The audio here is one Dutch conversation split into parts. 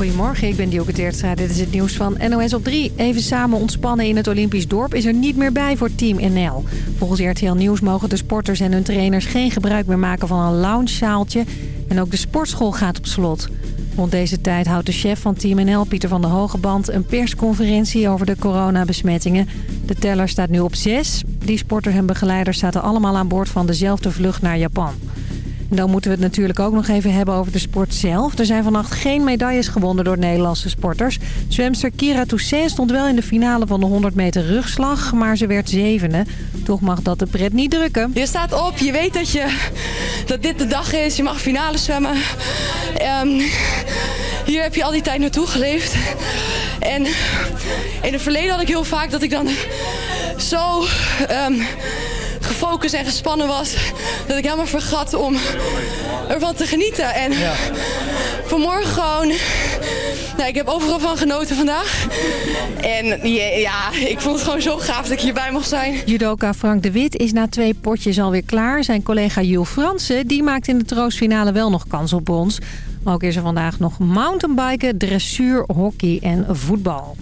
Goedemorgen, ik ben Dioke Teertstra. Dit is het nieuws van NOS op 3. Even samen ontspannen in het Olympisch dorp is er niet meer bij voor Team NL. Volgens RTL Nieuws mogen de sporters en hun trainers geen gebruik meer maken van een loungezaaltje. En ook de sportschool gaat op slot. Rond deze tijd houdt de chef van Team NL, Pieter van der Hogeband, een persconferentie over de coronabesmettingen. De teller staat nu op 6. Die sporters en begeleiders zaten allemaal aan boord van dezelfde vlucht naar Japan. Dan moeten we het natuurlijk ook nog even hebben over de sport zelf. Er zijn vannacht geen medailles gewonnen door Nederlandse sporters. Zwemster Kira Toussaint stond wel in de finale van de 100 meter rugslag, maar ze werd zevende. Toch mag dat de pret niet drukken. Je staat op, je weet dat, je, dat dit de dag is, je mag finale zwemmen. Ehm, hier heb je al die tijd naartoe geleefd. En in het verleden had ik heel vaak dat ik dan zo... Ehm, gefocust en gespannen was. Dat ik helemaal vergat om ervan te genieten. En ja. vanmorgen gewoon... Nou, ik heb overal van genoten vandaag. En ja, ik vond het gewoon zo gaaf dat ik hierbij mocht zijn. Judoka Frank de Wit is na twee potjes alweer klaar. Zijn collega Jules Fransen die maakt in de troostfinale wel nog kans op brons. Ook is er vandaag nog mountainbiken, dressuur, hockey en voetbal.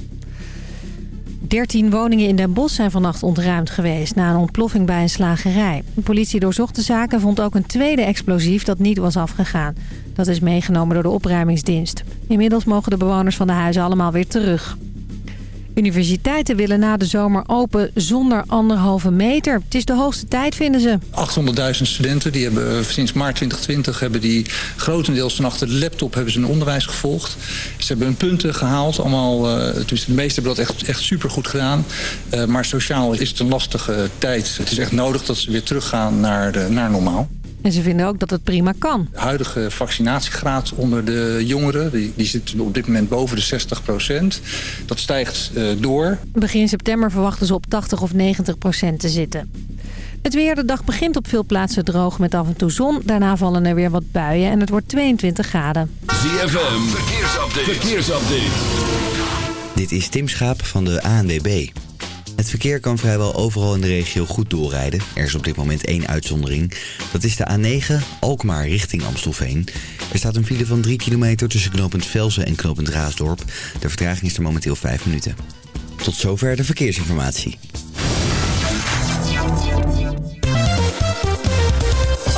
13 woningen in Den Bosch zijn vannacht ontruimd geweest na een ontploffing bij een slagerij. De politie doorzocht de zaak en vond ook een tweede explosief dat niet was afgegaan. Dat is meegenomen door de opruimingsdienst. Inmiddels mogen de bewoners van de huizen allemaal weer terug. Universiteiten willen na de zomer open zonder anderhalve meter. Het is de hoogste tijd, vinden ze. 800.000 studenten die hebben eh, sinds maart 2020 hebben die grotendeels van achter de laptop hebben ze een onderwijs gevolgd. Ze hebben hun punten gehaald. Allemaal, uh, de meesten hebben dat echt, echt supergoed gedaan. Uh, maar sociaal is het een lastige tijd. Het is echt nodig dat ze weer teruggaan naar, naar normaal. En ze vinden ook dat het prima kan. De huidige vaccinatiegraad onder de jongeren... die, die zit op dit moment boven de 60 procent. Dat stijgt uh, door. Begin september verwachten ze op 80 of 90 procent te zitten. Het weer, de dag begint op veel plaatsen droog met af en toe zon. Daarna vallen er weer wat buien en het wordt 22 graden. ZFM, verkeersupdate. verkeersupdate. Dit is Tim Schaap van de ANWB. Het verkeer kan vrijwel overal in de regio goed doorrijden. Er is op dit moment één uitzondering. Dat is de A9, Alkmaar richting Amstelveen. Er staat een file van 3 kilometer tussen knooppunt Velzen en knooppunt Raasdorp. De vertraging is er momenteel 5 minuten. Tot zover de verkeersinformatie.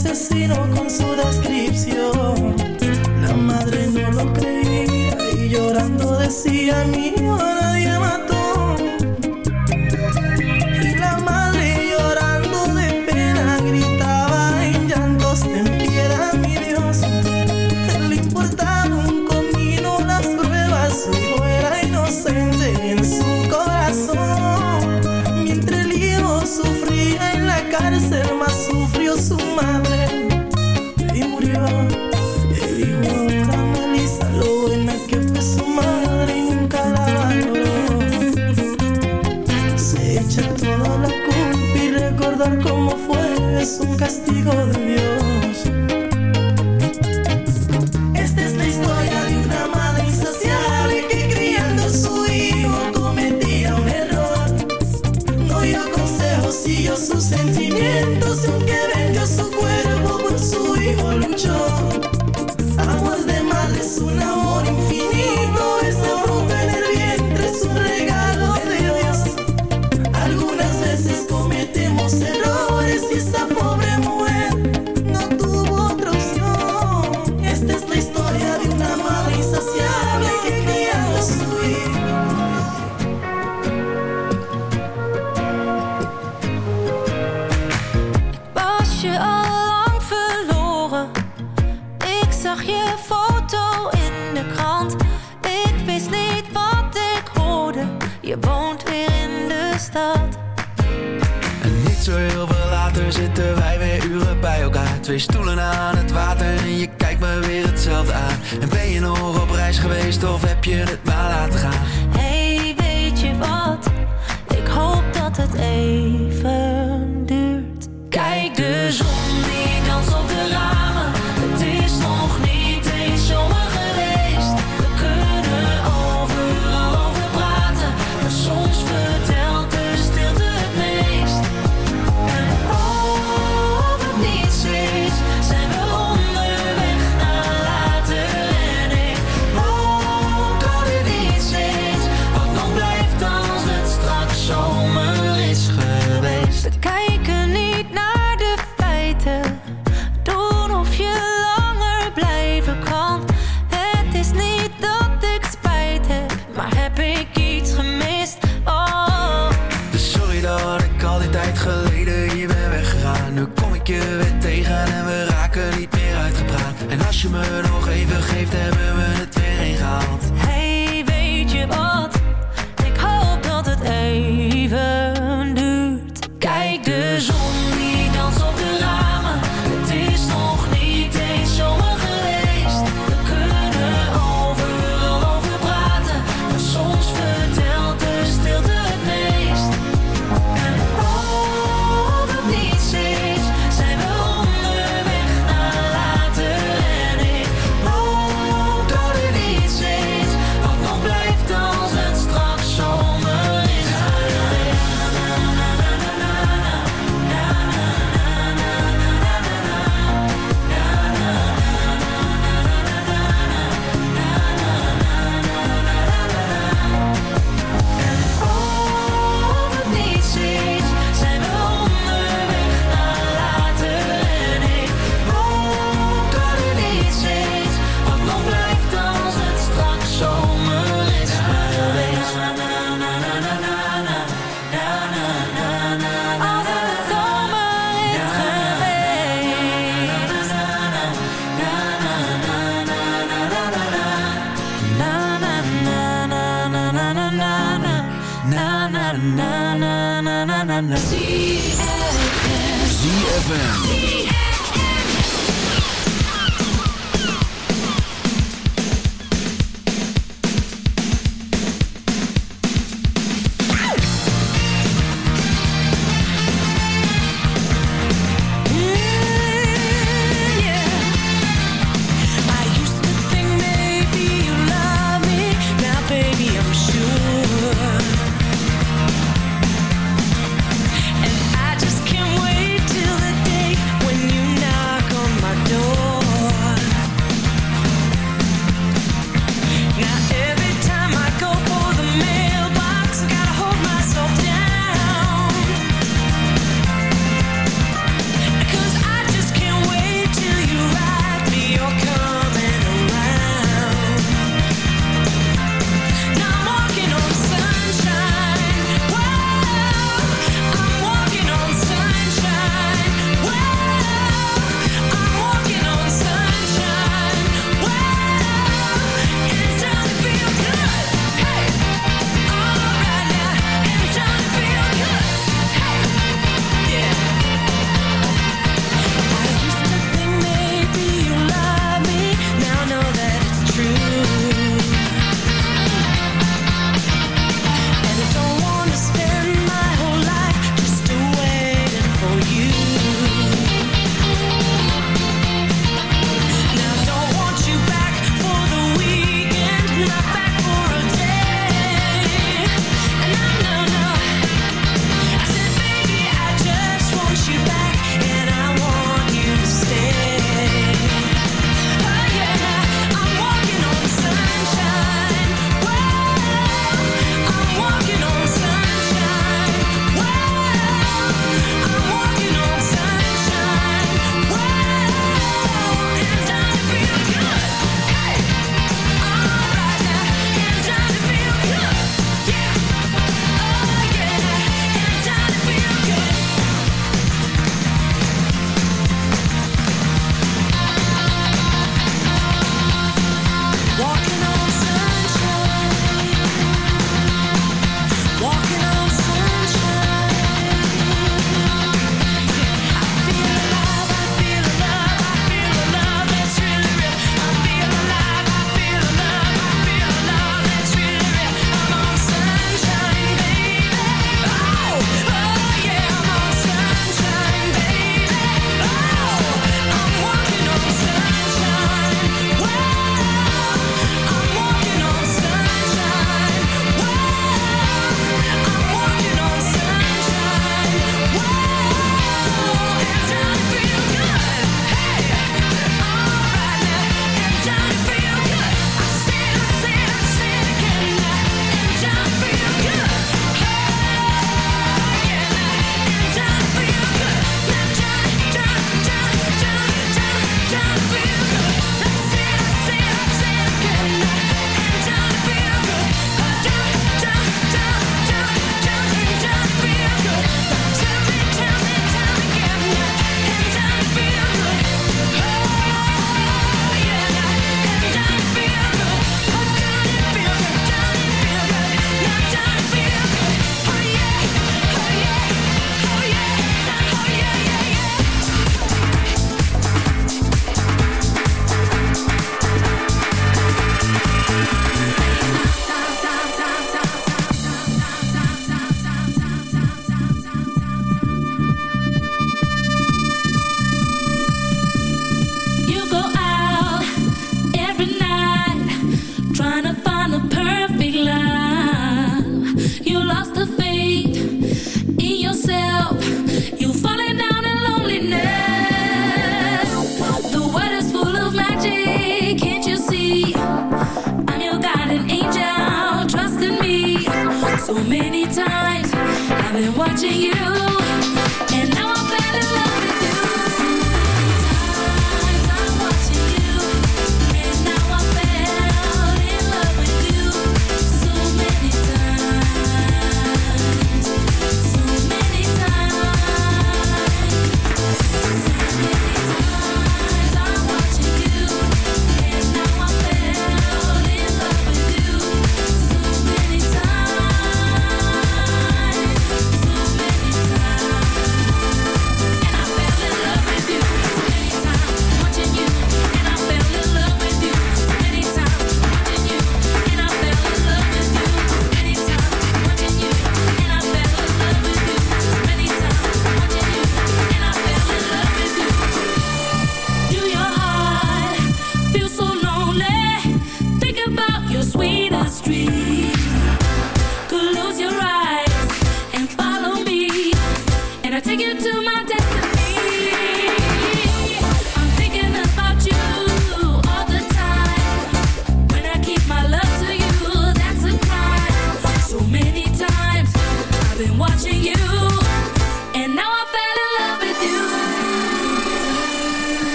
asesino con su descripción. La madre no lo creía y llorando decía, mi hijo nadie mató. Twee stoelen aan het water en je kijkt me weer hetzelfde aan. En ben je nog op reis geweest of heb je het maar laten gaan?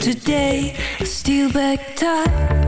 today. Steal back time.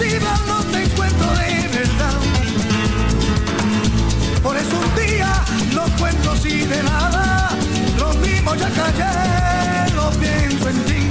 Eres posible, no te encuentro de verdad. Por eso un día no cuento así de nada. Lo mismo ya callé, lo pienso en ti.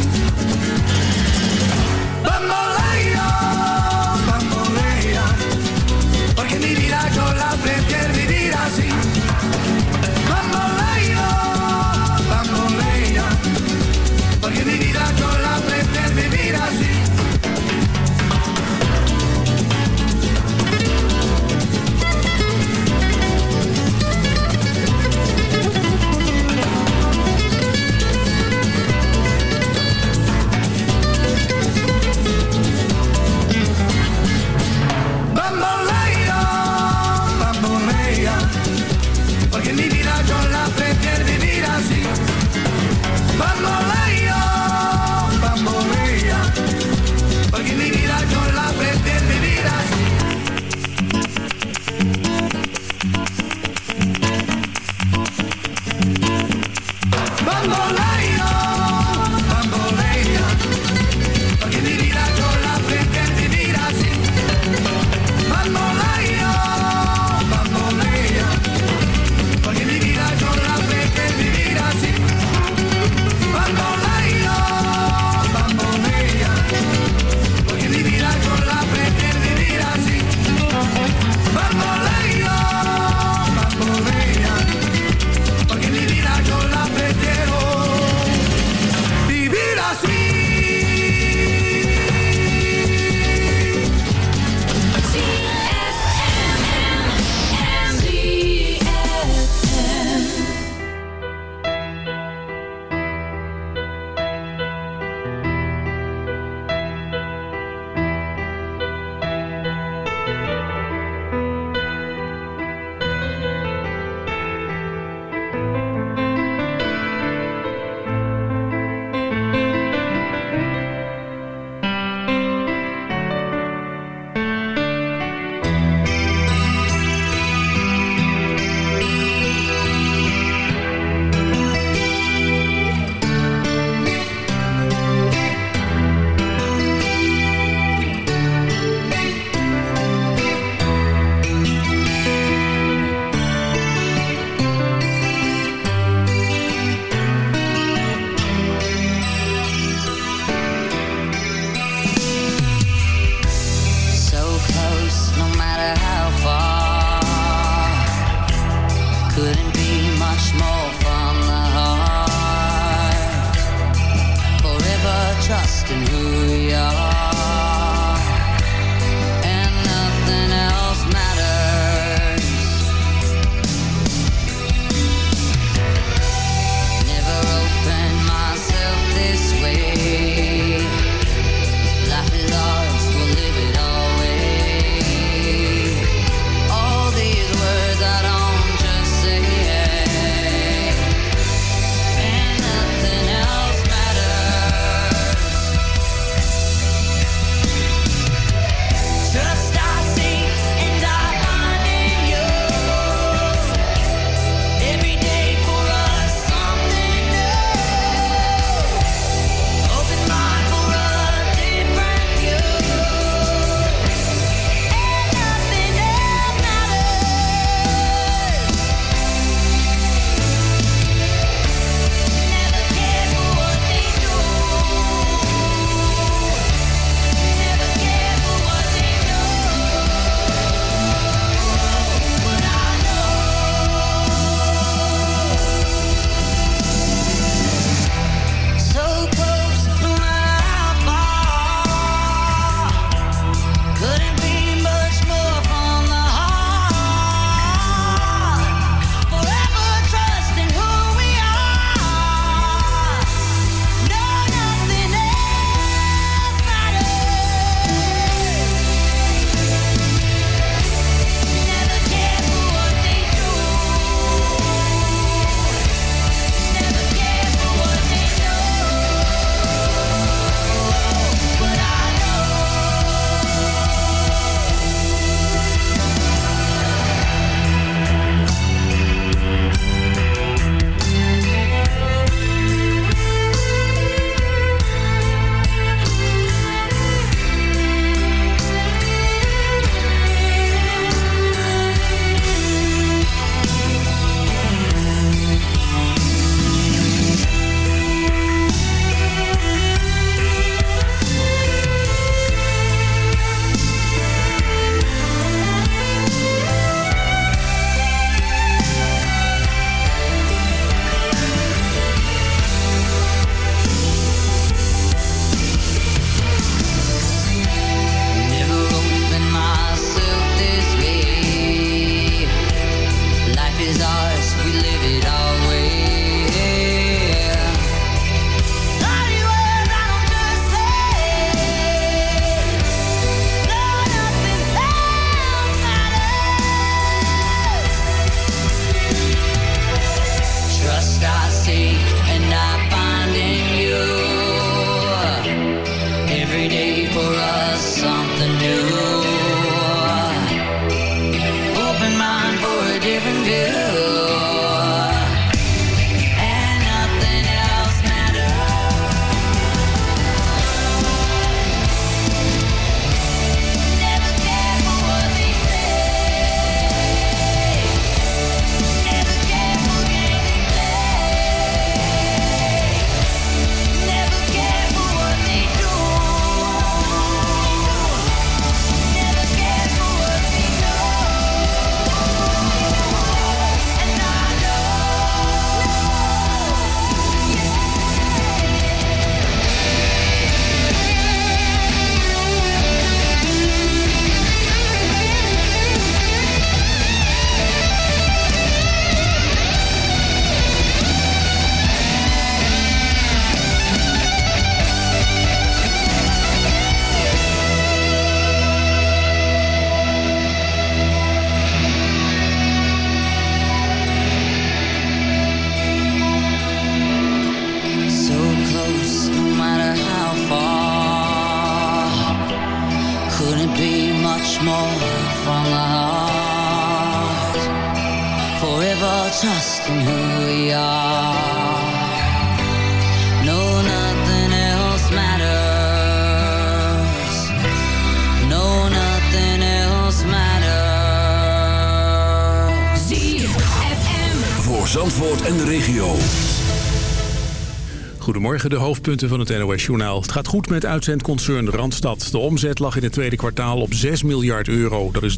Goedemorgen, de hoofdpunten van het NOS-journaal. Het gaat goed met uitzendconcern Randstad. De omzet lag in het tweede kwartaal op 6 miljard euro. Dat is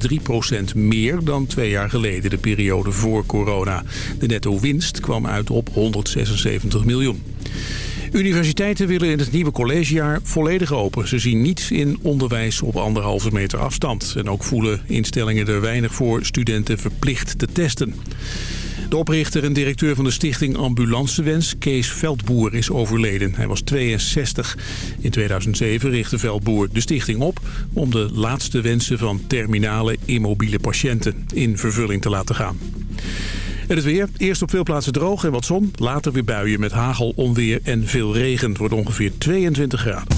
3% meer dan twee jaar geleden, de periode voor corona. De netto-winst kwam uit op 176 miljoen. Universiteiten willen in het nieuwe collegejaar volledig open. Ze zien niets in onderwijs op anderhalve meter afstand. En ook voelen instellingen er weinig voor studenten verplicht te testen. De oprichter en directeur van de stichting Ambulancewens, Kees Veldboer, is overleden. Hij was 62. In 2007 richtte Veldboer de stichting op om de laatste wensen van terminale immobiele patiënten in vervulling te laten gaan. En het weer. Eerst op veel plaatsen droog en wat zon. Later weer buien met hagel, onweer en veel regen. Het wordt ongeveer 22 graden.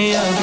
me up.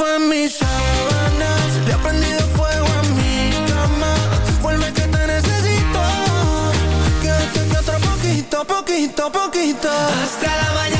fue en mis sábanas Le ha prendido fuego a mi cama. Vuelve que te necesito. Que, que, que otro poquito, poquito, poquito. Hasta la mañana.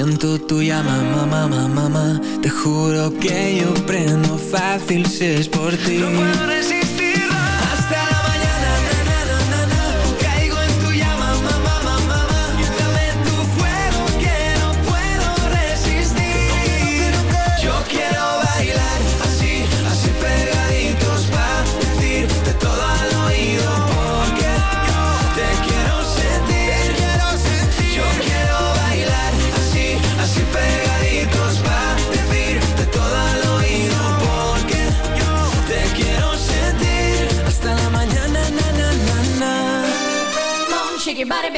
siento tuya, mamá, mamá, mamá. Te juro que yo prendo fácil si es por ti. No puedo.